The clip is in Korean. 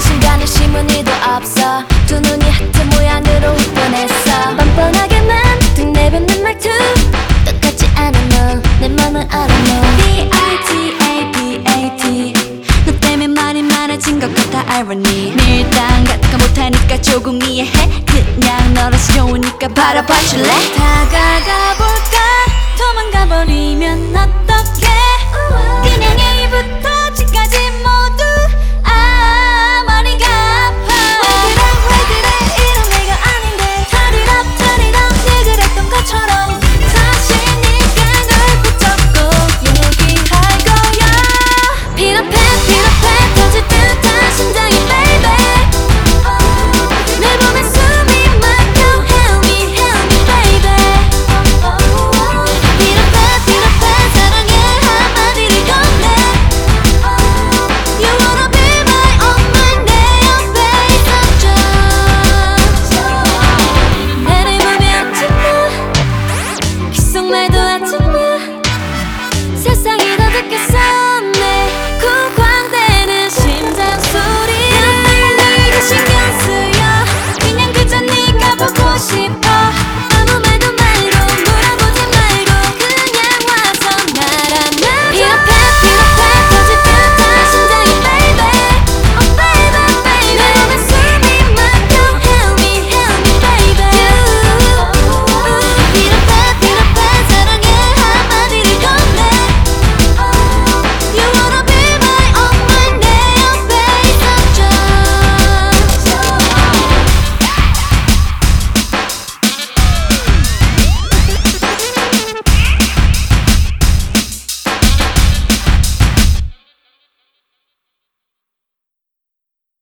시간에 심은 일도 없어. 두 눈이 하트 모양으로 변했어. 뻔뻔하게만 툭 내뱉는 말투. 똑같지 않아 너내 맘을 알아 너 B-I-T-A-B-A-T 너 때문에 말이 많아진 것 같아 irony. 밀당 같은 거 못하니까 조금 이해해. 그냥 너라서 좋으니까 바라봐 줄래? 다가가 볼